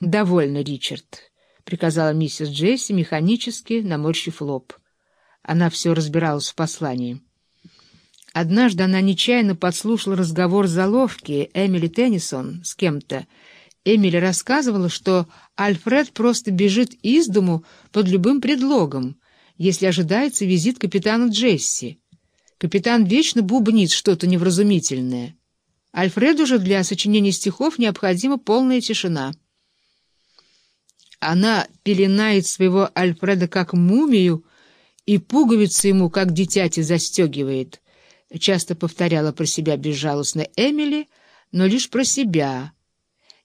«Довольно, Ричард», — приказала миссис Джесси, механически наморщив лоб. Она все разбиралась в послании. Однажды она нечаянно подслушала разговор заловки Эмили Теннисон с кем-то. Эмили рассказывала, что Альфред просто бежит из дому под любым предлогом, если ожидается визит капитана Джесси. Капитан вечно бубнит что-то невразумительное. Альфреду же для сочинения стихов необходима полная тишина. Она пеленает своего Альфреда как мумию и пуговицы ему, как дитяти, застегивает. Часто повторяла про себя безжалостно Эмили, но лишь про себя,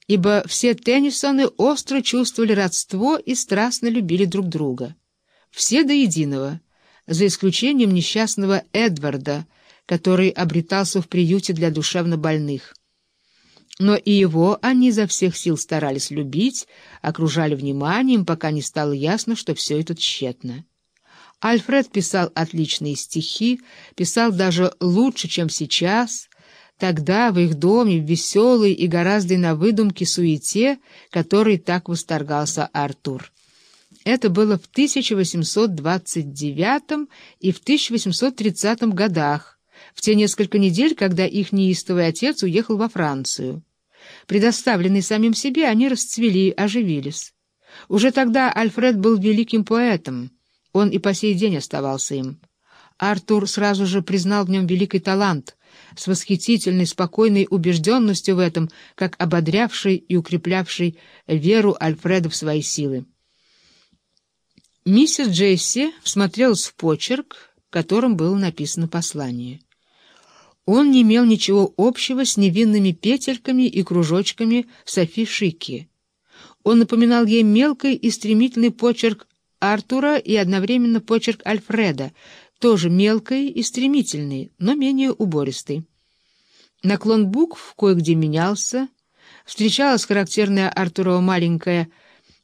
ибо все Теннисоны остро чувствовали родство и страстно любили друг друга. Все до единого, за исключением несчастного Эдварда, который обретался в приюте для душевнобольных. Но и его они изо всех сил старались любить, окружали вниманием, пока не стало ясно, что все это тщетно. Альфред писал отличные стихи, писал даже лучше, чем сейчас, тогда в их доме, в веселой и гораздо на выдумке суете, которой так восторгался Артур. Это было в 1829 и в 1830 годах, в те несколько недель, когда их неистовый отец уехал во Францию. Предоставленные самим себе, они расцвели, оживились. Уже тогда Альфред был великим поэтом, он и по сей день оставался им. Артур сразу же признал в нем великий талант, с восхитительной, спокойной убежденностью в этом, как ободрявший и укреплявший веру Альфреда в свои силы. Миссис Джесси всмотрелась в почерк, которым было написано послание. Он не имел ничего общего с невинными петельками и кружочками Софи Шики. Он напоминал ей мелкий и стремительный почерк Артура и одновременно почерк Альфреда, тоже мелкий и стремительный, но менее убористый. Наклон букв кое-где менялся, встречалась характерная Артурова маленькая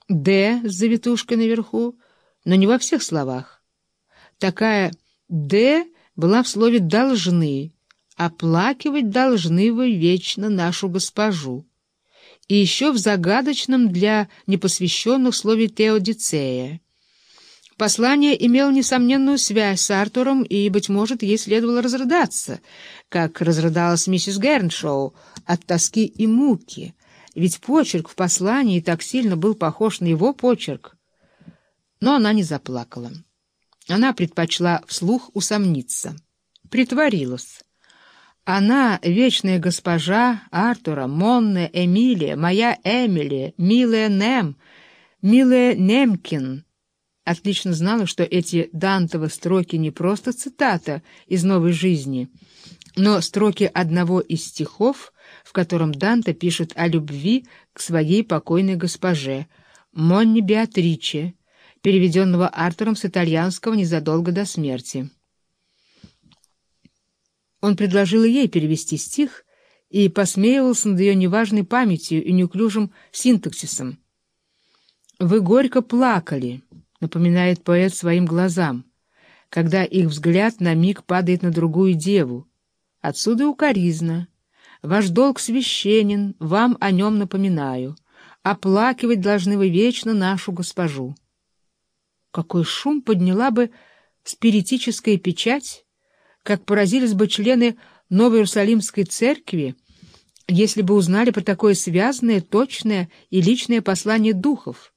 «Д» с завитушкой наверху, но не во всех словах. Такая «Д» была в слове «должны», оплакивать должны вы вечно нашу госпожу. И еще в загадочном для непосвященных слове «теодицея». Послание имело несомненную связь с Артуром, и, быть может, ей следовало разрыдаться, как разрыдалась миссис Герншоу от тоски и муки, ведь почерк в послании так сильно был похож на его почерк. Но она не заплакала. Она предпочла вслух усомниться. Притворилась. Она, вечная госпожа Артура, Монна, Эмилия, моя Эмили, милая Нем, милая Немкин, отлично знала, что эти Дантовы строки не просто цитата из «Новой жизни», но строки одного из стихов, в котором Данте пишет о любви к своей покойной госпоже, Монни Беатриче, переведенного Артуром с итальянского незадолго до смерти. Он предложил ей перевести стих и посмеивался над ее неважной памятью и неуклюжим синтаксисом. «Вы горько плакали», — напоминает поэт своим глазам, когда их взгляд на миг падает на другую деву. Отсюда укоризна. Ваш долг священен, вам о нем напоминаю. Оплакивать должны вы вечно нашу госпожу. Какой шум подняла бы спиритическая печать, как поразились бы члены Новой Иерусалимской церкви, если бы узнали про такое связанное, точное и личное послание духов —